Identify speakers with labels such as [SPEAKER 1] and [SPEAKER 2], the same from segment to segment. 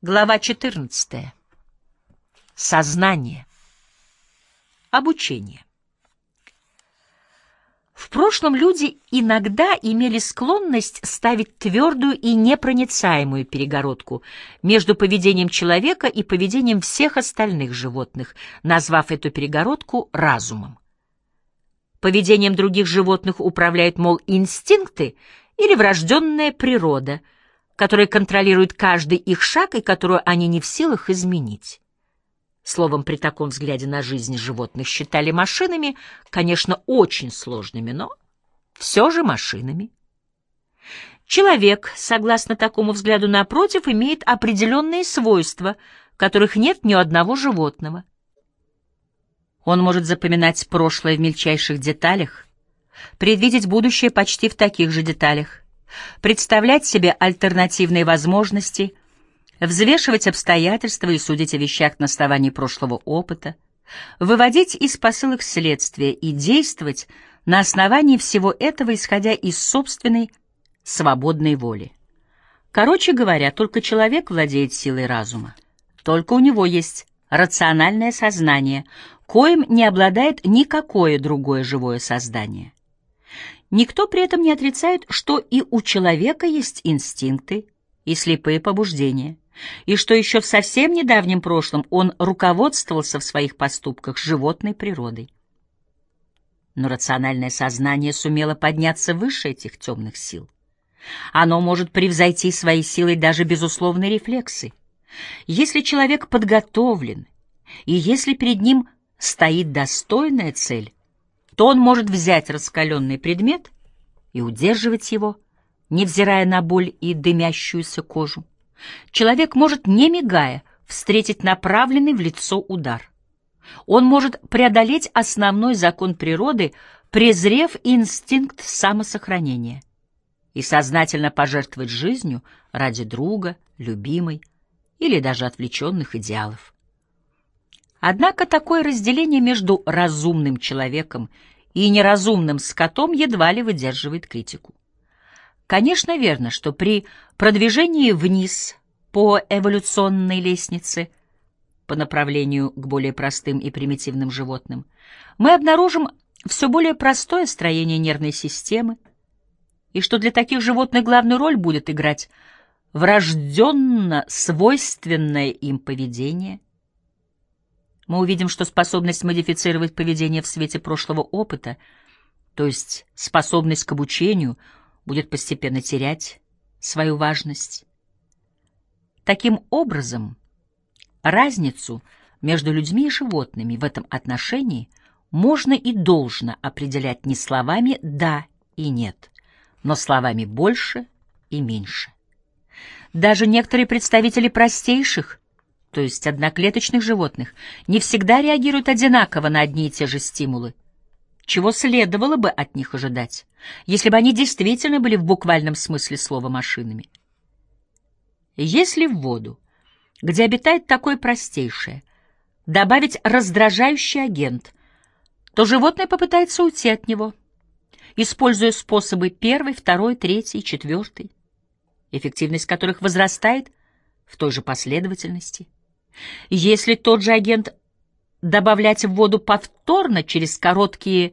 [SPEAKER 1] Глава 14. Сознание. Обучение. В прошлом люди иногда имели склонность ставить твердую и непроницаемую перегородку между поведением человека и поведением всех остальных животных, назвав эту перегородку разумом. Поведением других животных управляют, мол, инстинкты или врожденная природа – которая контролирует каждый их шаг и которую они не в силах изменить. Словом, при таком взгляде на жизнь животных считали машинами, конечно, очень сложными, но все же машинами. Человек, согласно такому взгляду напротив, имеет определенные свойства, которых нет ни у одного животного. Он может запоминать прошлое в мельчайших деталях, предвидеть будущее почти в таких же деталях, представлять себе альтернативные возможности, взвешивать обстоятельства и судить о вещах на основании прошлого опыта, выводить из посылок следствия и действовать на основании всего этого, исходя из собственной свободной воли. Короче говоря, только человек владеет силой разума. Только у него есть рациональное сознание, коим не обладает никакое другое живое создание. Никто при этом не отрицает, что и у человека есть инстинкты и слепые побуждения, и что еще в совсем недавнем прошлом он руководствовался в своих поступках животной природой. Но рациональное сознание сумело подняться выше этих темных сил. Оно может превзойти своей силой даже безусловные рефлексы. Если человек подготовлен, и если перед ним стоит достойная цель, то он может взять раскаленный предмет и удерживать его, невзирая на боль и дымящуюся кожу. Человек может, не мигая, встретить направленный в лицо удар. Он может преодолеть основной закон природы, презрев инстинкт самосохранения, и сознательно пожертвовать жизнью ради друга, любимой или даже отвлеченных идеалов. Однако такое разделение между разумным человеком и неразумным скотом едва ли выдерживает критику. Конечно, верно, что при продвижении вниз по эволюционной лестнице по направлению к более простым и примитивным животным мы обнаружим все более простое строение нервной системы, и что для таких животных главную роль будет играть врожденно свойственное им поведение – мы увидим, что способность модифицировать поведение в свете прошлого опыта, то есть способность к обучению, будет постепенно терять свою важность. Таким образом, разницу между людьми и животными в этом отношении можно и должно определять не словами «да» и «нет», но словами «больше» и «меньше». Даже некоторые представители простейших то есть одноклеточных животных, не всегда реагируют одинаково на одни и те же стимулы. Чего следовало бы от них ожидать, если бы они действительно были в буквальном смысле слова машинами? Если в воду, где обитает такое простейшее, добавить раздражающий агент, то животное попытается уйти от него, используя способы первый, второй, третий, четвертый, эффективность которых возрастает в той же последовательности – если тот же агент добавлять в воду повторно через короткие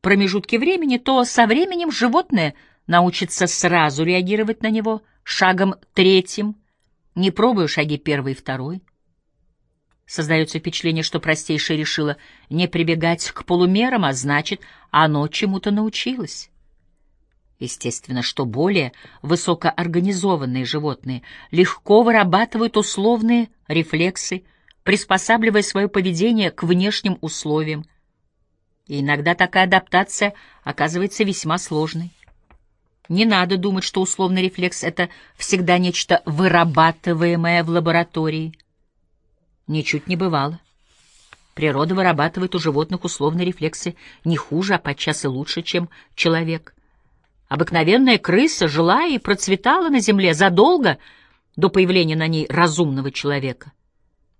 [SPEAKER 1] промежутки времени, то со временем животное научится сразу реагировать на него шагом третьим, не пробуя шаги первый и второй. Создается впечатление, что простейшее решило не прибегать к полумерам, а значит, оно чему-то научилось. Естественно, что более высокоорганизованные животные легко вырабатывают условные рефлексы, приспосабливая свое поведение к внешним условиям. И иногда такая адаптация оказывается весьма сложной. Не надо думать, что условный рефлекс — это всегда нечто вырабатываемое в лаборатории. Ничуть не бывало. Природа вырабатывает у животных условные рефлексы не хуже, а подчас и лучше, чем человек — Обыкновенная крыса жила и процветала на земле задолго до появления на ней разумного человека.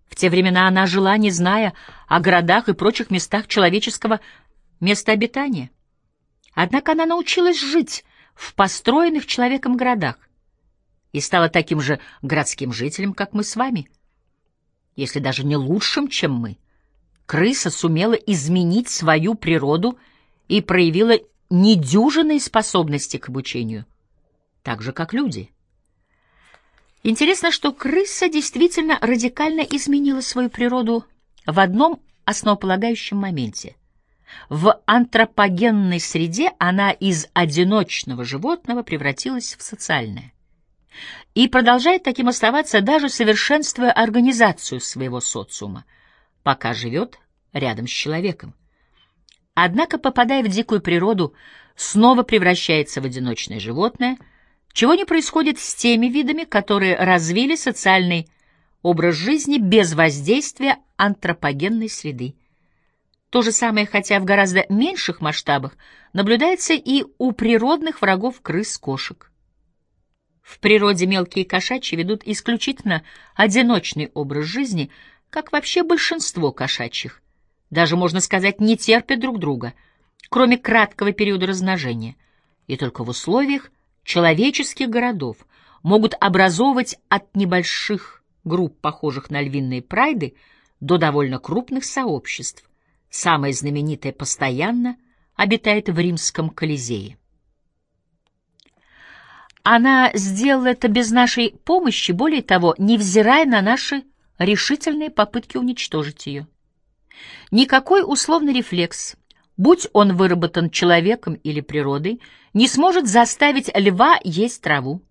[SPEAKER 1] В те времена она жила, не зная о городах и прочих местах человеческого места обитания. Однако она научилась жить в построенных человеком городах. и стала таким же городским жителем, как мы с вами. Если даже не лучшим, чем мы. Крыса сумела изменить свою природу и проявила недюжинные способности к обучению, так же, как люди. Интересно, что крыса действительно радикально изменила свою природу в одном основополагающем моменте. В антропогенной среде она из одиночного животного превратилась в социальное. И продолжает таким оставаться, даже совершенствуя организацию своего социума, пока живет рядом с человеком. Однако, попадая в дикую природу, снова превращается в одиночное животное, чего не происходит с теми видами, которые развили социальный образ жизни без воздействия антропогенной среды. То же самое, хотя в гораздо меньших масштабах, наблюдается и у природных врагов крыс-кошек. В природе мелкие кошачьи ведут исключительно одиночный образ жизни, как вообще большинство кошачьих. Даже, можно сказать, не терпят друг друга, кроме краткого периода размножения. И только в условиях человеческих городов могут образовывать от небольших групп, похожих на львиные прайды, до довольно крупных сообществ. Самое знаменитое постоянно обитает в римском Колизее. Она сделала это без нашей помощи, более того, невзирая на наши решительные попытки уничтожить ее. Никакой условный рефлекс, будь он выработан человеком или природой, не сможет заставить льва есть траву,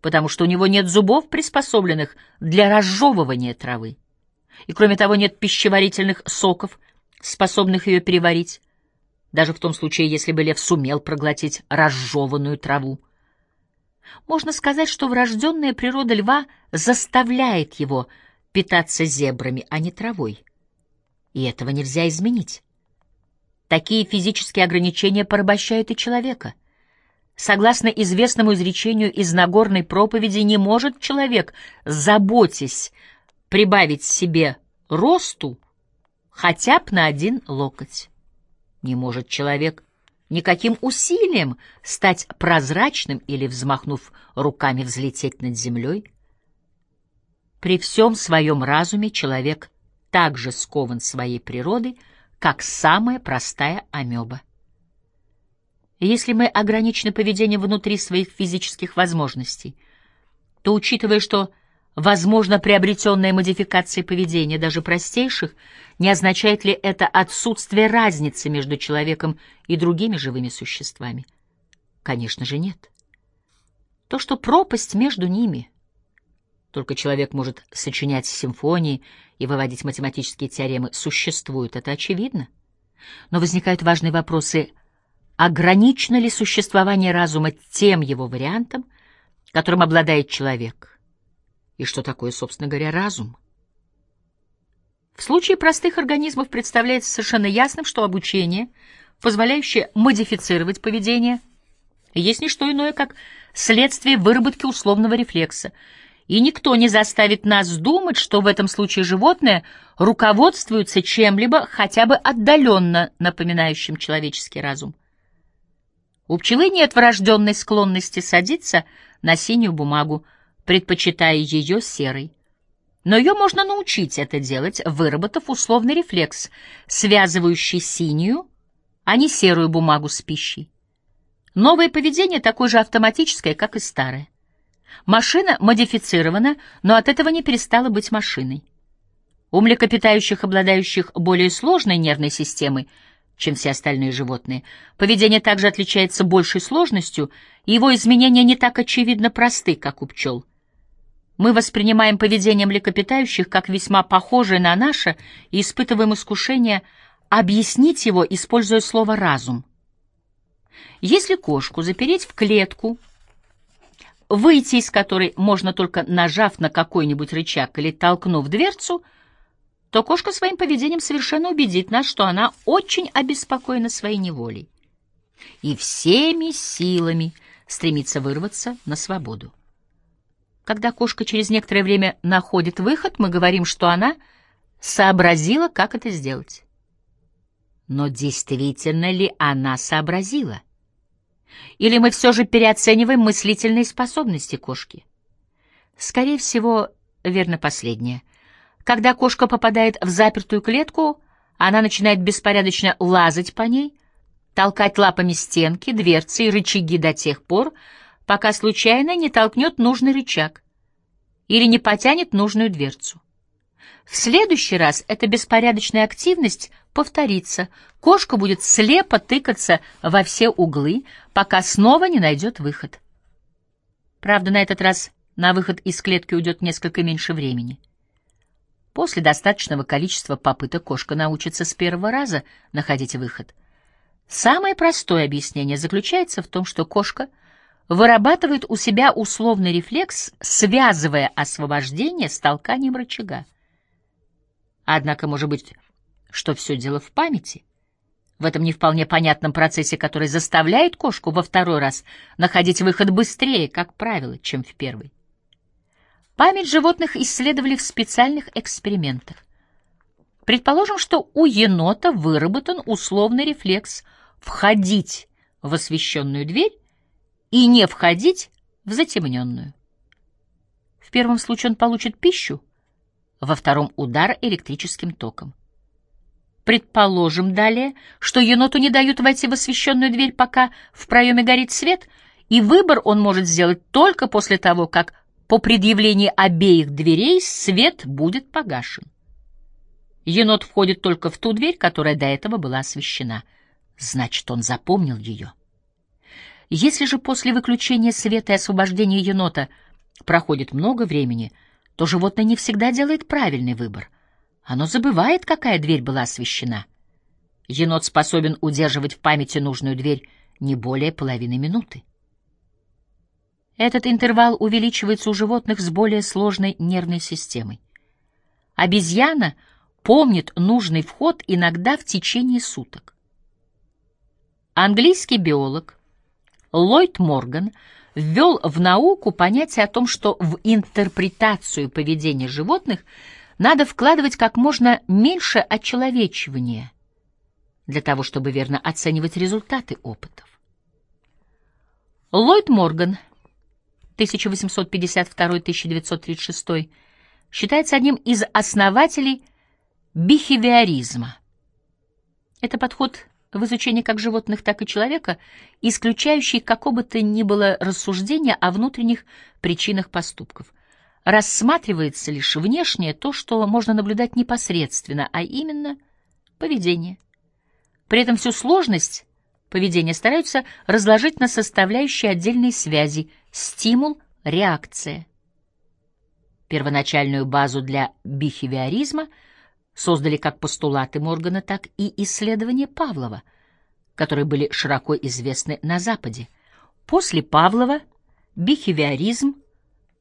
[SPEAKER 1] потому что у него нет зубов, приспособленных для разжевывания травы. И кроме того, нет пищеварительных соков, способных ее переварить, даже в том случае, если бы лев сумел проглотить разжеванную траву. Можно сказать, что врожденная природа льва заставляет его питаться зебрами, а не травой. И этого нельзя изменить. Такие физические ограничения порабощают и человека. Согласно известному изречению из Нагорной проповеди, не может человек, заботясь, прибавить себе росту хотя бы на один локоть. Не может человек никаким усилием стать прозрачным или, взмахнув руками, взлететь над землей. При всем своем разуме человек так же скован своей природой, как самая простая амеба. Если мы ограничены поведением внутри своих физических возможностей, то, учитывая, что возможно приобретенная модификация поведения, даже простейших, не означает ли это отсутствие разницы между человеком и другими живыми существами? Конечно же, нет. То, что пропасть между ними, только человек может сочинять симфонии и выводить математические теоремы, существует, это очевидно. Но возникают важные вопросы, ограничено ли существование разума тем его вариантом, которым обладает человек, и что такое, собственно говоря, разум. В случае простых организмов представляется совершенно ясным, что обучение, позволяющее модифицировать поведение, есть не что иное, как следствие выработки условного рефлекса, и никто не заставит нас думать, что в этом случае животное руководствуется чем-либо хотя бы отдаленно напоминающим человеческий разум. У пчелы нет врожденной склонности садиться на синюю бумагу, предпочитая ее серой. Но ее можно научить это делать, выработав условный рефлекс, связывающий синюю, а не серую бумагу с пищей. Новое поведение такое же автоматическое, как и старое. Машина модифицирована, но от этого не перестала быть машиной. У млекопитающих, обладающих более сложной нервной системой, чем все остальные животные, поведение также отличается большей сложностью, и его изменения не так очевидно просты, как у пчел. Мы воспринимаем поведение млекопитающих как весьма похожее на наше и испытываем искушение объяснить его, используя слово «разум». Если кошку запереть в клетку, выйти из которой можно только нажав на какой-нибудь рычаг или толкнув дверцу, то кошка своим поведением совершенно убедит нас, что она очень обеспокоена своей неволей и всеми силами стремится вырваться на свободу. Когда кошка через некоторое время находит выход, мы говорим, что она сообразила, как это сделать. Но действительно ли она сообразила? Или мы все же переоцениваем мыслительные способности кошки? Скорее всего, верно последнее. Когда кошка попадает в запертую клетку, она начинает беспорядочно лазать по ней, толкать лапами стенки, дверцы и рычаги до тех пор, пока случайно не толкнет нужный рычаг или не потянет нужную дверцу. В следующий раз эта беспорядочная активность повторится. Кошка будет слепо тыкаться во все углы, пока снова не найдет выход. Правда, на этот раз на выход из клетки уйдет несколько меньше времени. После достаточного количества попыток кошка научится с первого раза находить выход. Самое простое объяснение заключается в том, что кошка вырабатывает у себя условный рефлекс, связывая освобождение с толканием рычага. Однако, может быть, что все дело в памяти? В этом не вполне понятном процессе, который заставляет кошку во второй раз находить выход быстрее, как правило, чем в первый. Память животных исследовали в специальных экспериментах. Предположим, что у енота выработан условный рефлекс входить в освещенную дверь и не входить в затемненную. В первом случае он получит пищу, во втором — удар электрическим током. Предположим далее, что еноту не дают войти в освещенную дверь, пока в проеме горит свет, и выбор он может сделать только после того, как по предъявлении обеих дверей свет будет погашен. Енот входит только в ту дверь, которая до этого была освещена. Значит, он запомнил ее. Если же после выключения света и освобождения енота проходит много времени, то животное не всегда делает правильный выбор. Оно забывает, какая дверь была освещена. Енот способен удерживать в памяти нужную дверь не более половины минуты. Этот интервал увеличивается у животных с более сложной нервной системой. Обезьяна помнит нужный вход иногда в течение суток. Английский биолог Ллойд Морган ввел в науку понятие о том, что в интерпретацию поведения животных надо вкладывать как можно меньше очеловечивания для того, чтобы верно оценивать результаты опытов. Ллойд Морган 1852-1936, считается одним из основателей бихевиоризма. Это подход в изучении как животных, так и человека, исключающий какого бы то ни было рассуждения о внутренних причинах поступков. Рассматривается лишь внешнее то, что можно наблюдать непосредственно, а именно поведение. При этом всю сложность поведения стараются разложить на составляющие отдельные связи, стимул, реакция. Первоначальную базу для бихевиоризма создали как постулаты Моргана, так и исследования Павлова, которые были широко известны на Западе. После Павлова бихевиоризм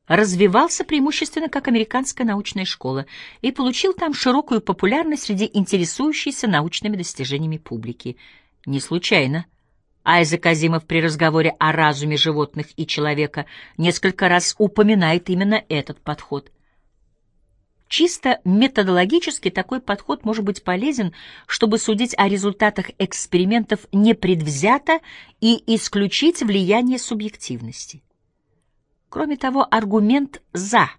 [SPEAKER 1] развивался преимущественно как американская научная школа и получил там широкую популярность среди интересующейся научными достижениями публики. Не случайно – Айзек Азимов при разговоре о разуме животных и человека несколько раз упоминает именно этот подход. Чисто методологически такой подход может быть полезен, чтобы судить о результатах экспериментов непредвзято и исключить влияние субъективности. Кроме того, аргумент «за»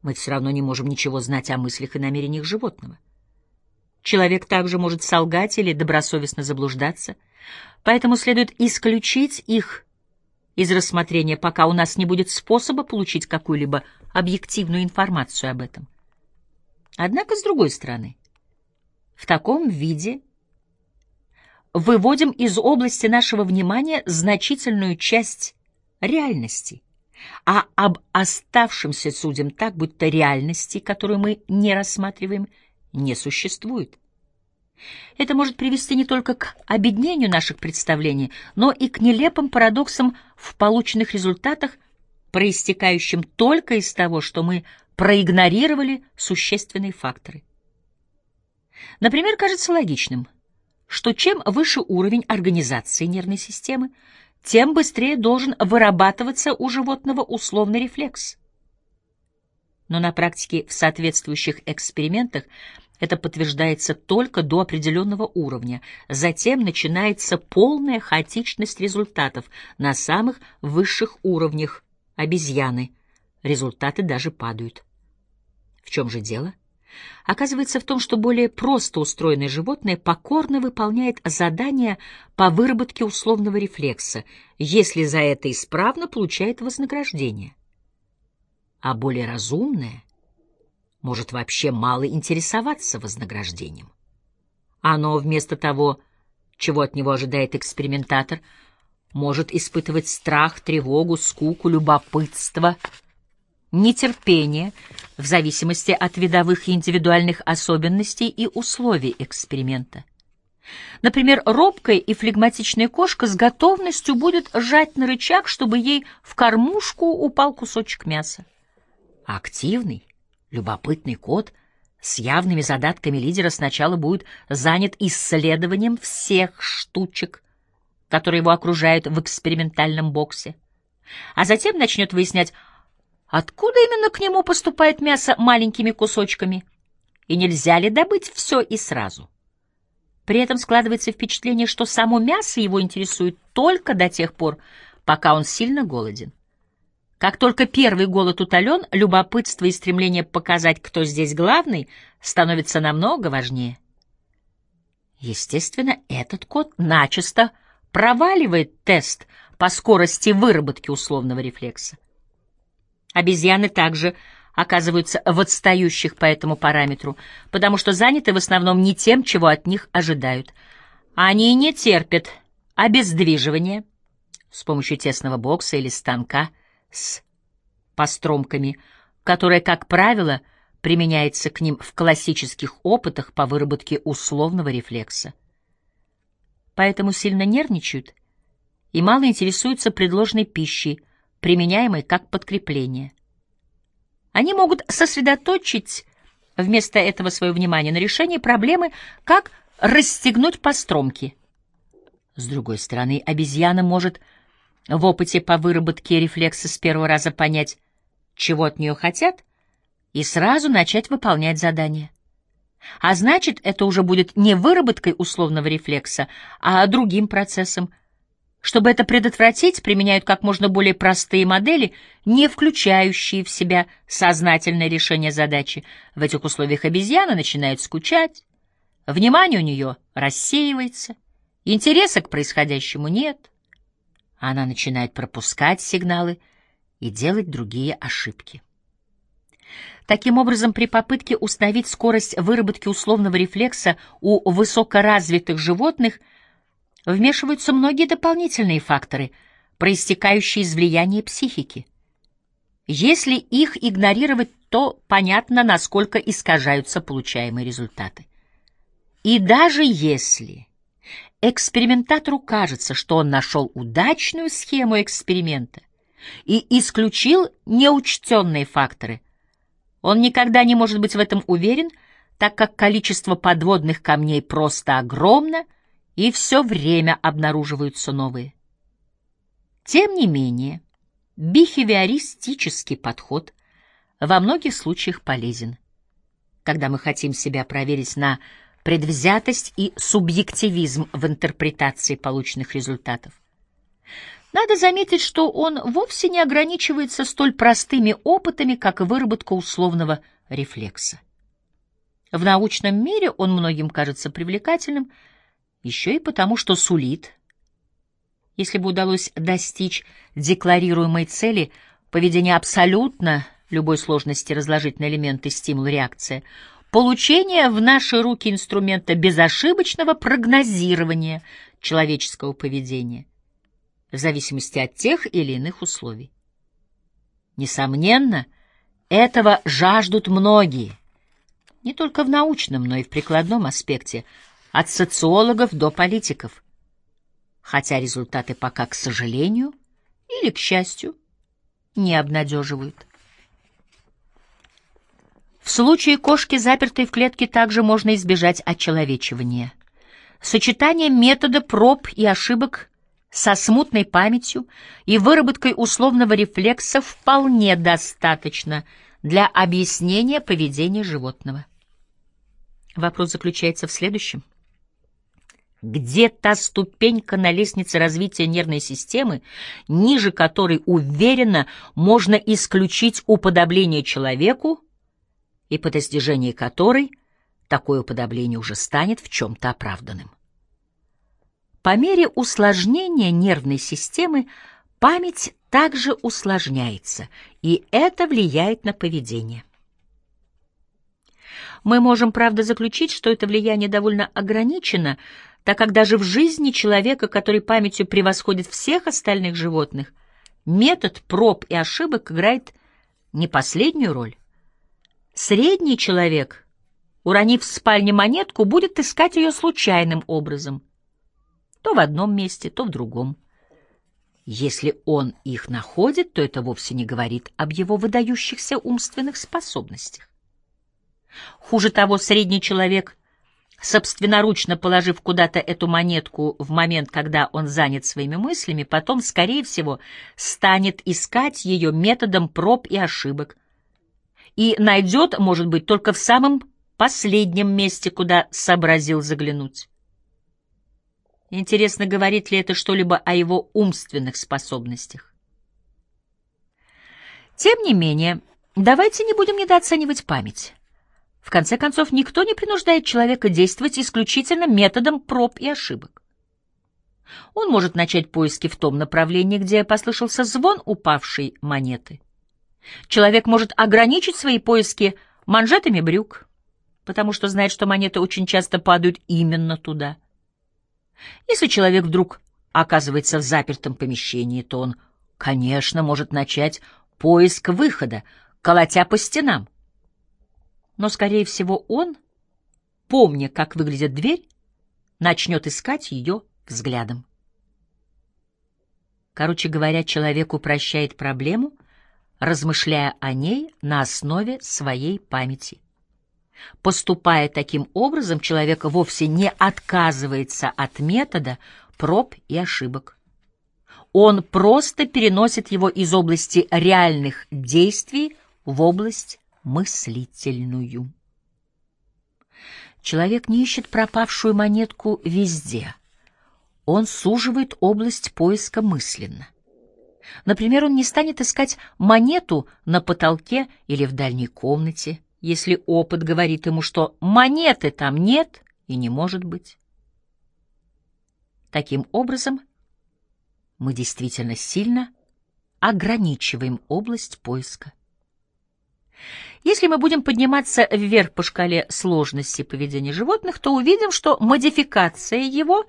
[SPEAKER 1] мы все равно не можем ничего знать о мыслях и намерениях животного. Человек также может солгать или добросовестно заблуждаться – поэтому следует исключить их из рассмотрения, пока у нас не будет способа получить какую-либо объективную информацию об этом. Однако, с другой стороны, в таком виде выводим из области нашего внимания значительную часть реальности, а об оставшемся судим так, будто реальности, которую мы не рассматриваем, не существует. Это может привести не только к обеднению наших представлений, но и к нелепым парадоксам в полученных результатах, проистекающим только из того, что мы проигнорировали существенные факторы. Например, кажется логичным, что чем выше уровень организации нервной системы, тем быстрее должен вырабатываться у животного условный рефлекс. Но на практике в соответствующих экспериментах это подтверждается только до определенного уровня. Затем начинается полная хаотичность результатов на самых высших уровнях обезьяны. результаты даже падают. В чем же дело? Оказывается в том, что более просто устроенное животное покорно выполняет задания по выработке условного рефлекса, если за это исправно получает вознаграждение. А более разумное может вообще мало интересоваться вознаграждением. Оно вместо того, чего от него ожидает экспериментатор, может испытывать страх, тревогу, скуку, любопытство — нетерпение в зависимости от видовых и индивидуальных особенностей и условий эксперимента. Например, робкая и флегматичная кошка с готовностью будет жать на рычаг, чтобы ей в кормушку упал кусочек мяса. Активный, любопытный кот с явными задатками лидера сначала будет занят исследованием всех штучек, которые его окружают в экспериментальном боксе, а затем начнет выяснять, Откуда именно к нему поступает мясо маленькими кусочками? И нельзя ли добыть все и сразу? При этом складывается впечатление, что само мясо его интересует только до тех пор, пока он сильно голоден. Как только первый голод утолен, любопытство и стремление показать, кто здесь главный, становится намного важнее. Естественно, этот кот начисто проваливает тест по скорости выработки условного рефлекса. Обезьяны также оказываются в отстающих по этому параметру, потому что заняты в основном не тем, чего от них ожидают. Они не терпят обездвиживания с помощью тесного бокса или станка с постромками, которое, как правило, применяется к ним в классических опытах по выработке условного рефлекса. Поэтому сильно нервничают и мало интересуются предложенной пищей, применяемой как подкрепление. Они могут сосредоточить вместо этого свое внимание на решении проблемы, как расстегнуть постромки. С другой стороны, обезьяна может в опыте по выработке рефлекса с первого раза понять, чего от нее хотят, и сразу начать выполнять задание. А значит, это уже будет не выработкой условного рефлекса, а другим процессом, чтобы это предотвратить, применяют как можно более простые модели, не включающие в себя сознательное решение задачи. В этих условиях обезьяна начинает скучать, внимание у нее рассеивается, интереса к происходящему нет. Она начинает пропускать сигналы и делать другие ошибки. Таким образом, при попытке установить скорость выработки условного рефлекса у высокоразвитых животных – вмешиваются многие дополнительные факторы, проистекающие из влияния психики. Если их игнорировать, то понятно, насколько искажаются получаемые результаты. И даже если экспериментатору кажется, что он нашел удачную схему эксперимента и исключил неучтенные факторы, он никогда не может быть в этом уверен, так как количество подводных камней просто огромно — и все время обнаруживаются новые. Тем не менее, бихевиористический подход во многих случаях полезен, когда мы хотим себя проверить на предвзятость и субъективизм в интерпретации полученных результатов. Надо заметить, что он вовсе не ограничивается столь простыми опытами, как выработка условного рефлекса. В научном мире он многим кажется привлекательным – еще и потому, что сулит. Если бы удалось достичь декларируемой цели, поведение абсолютно любой сложности разложить на элементы стимул-реакция, получение в наши руки инструмента безошибочного прогнозирования человеческого поведения в зависимости от тех или иных условий. Несомненно, этого жаждут многие, не только в научном, но и в прикладном аспекте – от социологов до политиков. Хотя результаты пока, к сожалению или к счастью, не обнадеживают. В случае кошки, запертой в клетке, также можно избежать очеловечивания. Сочетание метода проб и ошибок со смутной памятью и выработкой условного рефлекса вполне достаточно для объяснения поведения животного. Вопрос заключается в следующем. Где та ступенька на лестнице развития нервной системы, ниже которой уверенно можно исключить уподобление человеку, и по достижении которой такое уподобление уже станет в чем-то оправданным? По мере усложнения нервной системы память также усложняется, и это влияет на поведение. Мы можем, правда, заключить, что это влияние довольно ограничено, так как даже в жизни человека, который памятью превосходит всех остальных животных, метод проб и ошибок играет не последнюю роль. Средний человек, уронив в спальне монетку, будет искать ее случайным образом, то в одном месте, то в другом. Если он их находит, то это вовсе не говорит об его выдающихся умственных способностях. Хуже того, средний человек, собственноручно положив куда-то эту монетку в момент, когда он занят своими мыслями, потом, скорее всего, станет искать ее методом проб и ошибок. И найдет, может быть, только в самом последнем месте, куда сообразил заглянуть. Интересно, говорит ли это что-либо о его умственных способностях? Тем не менее, давайте не будем недооценивать память. В конце концов, никто не принуждает человека действовать исключительно методом проб и ошибок. Он может начать поиски в том направлении, где послышался звон упавшей монеты. Человек может ограничить свои поиски манжетами брюк, потому что знает, что монеты очень часто падают именно туда. Если человек вдруг оказывается в запертом помещении, то он, конечно, может начать поиск выхода, колотя по стенам. Но, скорее всего, он, помня, как выглядит дверь, начнет искать ее взглядом. Короче говоря, человек упрощает проблему, размышляя о ней на основе своей памяти. Поступая таким образом, человек вовсе не отказывается от метода проб и ошибок. Он просто переносит его из области реальных действий в область мыслительную. Человек не ищет пропавшую монетку везде. Он суживает область поиска мысленно. Например, он не станет искать монету на потолке или в дальней комнате, если опыт говорит ему, что монеты там нет и не может быть. Таким образом, мы действительно сильно ограничиваем область поиска. Если мы будем подниматься вверх по шкале сложности поведения животных, то увидим, что модификация его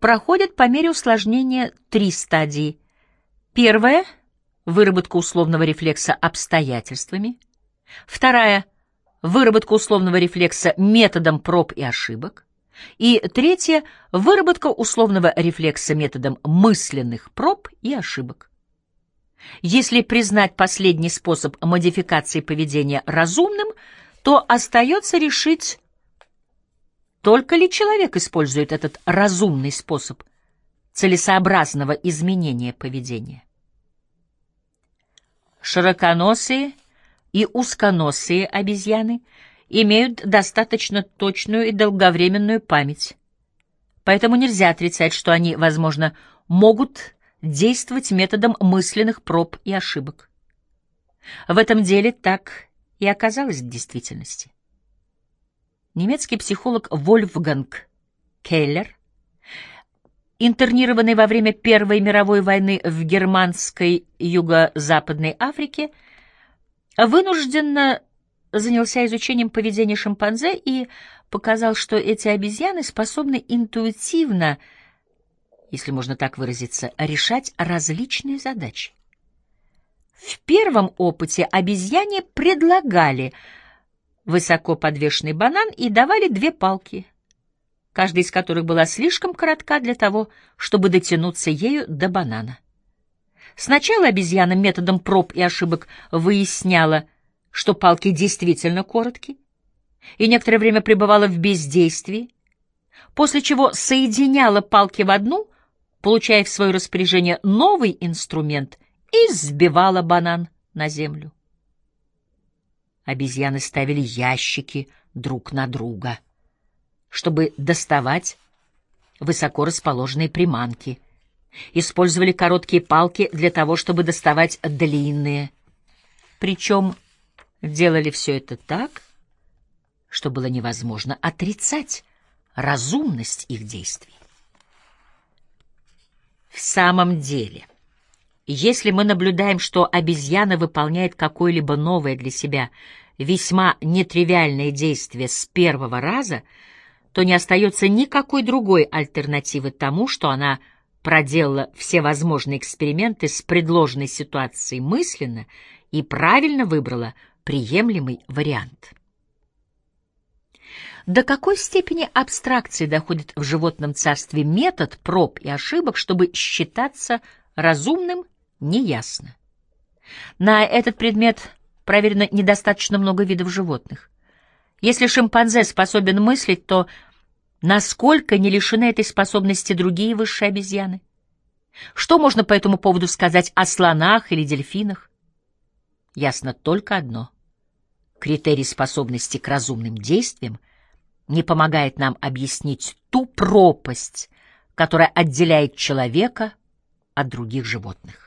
[SPEAKER 1] проходит по мере усложнения три стадии. Первая — выработка условного рефлекса обстоятельствами. Вторая выработка условного рефлекса методом проб и ошибок. И третье — выработка условного рефлекса методом мысленных проб и ошибок. Если признать последний способ модификации поведения разумным, то остается решить, только ли человек использует этот разумный способ целесообразного изменения поведения. Широконосые и узконосые обезьяны имеют достаточно точную и долговременную память. Поэтому нельзя отрицать, что они, возможно, могут действовать методом мысленных проб и ошибок. В этом деле так и оказалось в действительности. Немецкий психолог Вольфганг Келлер, интернированный во время Первой мировой войны в германской юго-западной Африке, вынужденно занялся изучением поведения шимпанзе и показал, что эти обезьяны способны интуитивно, если можно так выразиться, решать различные задачи. В первом опыте обезьяне предлагали высоко подвешенный банан и давали две палки, каждая из которых была слишком коротка для того, чтобы дотянуться ею до банана. Сначала обезьяна методом проб и ошибок выясняла, что палки действительно короткие, и некоторое время пребывала в бездействии, после чего соединяла палки в одну, получая в свое распоряжение новый инструмент, и сбивала банан на землю. Обезьяны ставили ящики друг на друга, чтобы доставать высоко расположенные приманки, использовали короткие палки для того, чтобы доставать длинные. Причем делали все это так, что было невозможно отрицать разумность их действий. В самом деле, если мы наблюдаем, что обезьяна выполняет какое-либо новое для себя весьма нетривиальное действие с первого раза, то не остается никакой другой альтернативы тому, что она проделала все возможные эксперименты с предложенной ситуацией мысленно и правильно выбрала приемлемый вариант. До какой степени абстракции доходит в животном царстве метод проб и ошибок, чтобы считаться разумным, неясно. На этот предмет проверено недостаточно много видов животных. Если шимпанзе способен мыслить, то насколько не лишены этой способности другие высшие обезьяны? Что можно по этому поводу сказать о слонах или дельфинах? Ясно только одно. Критерий способности к разумным действиям — не помогает нам объяснить ту пропасть, которая отделяет человека от других животных.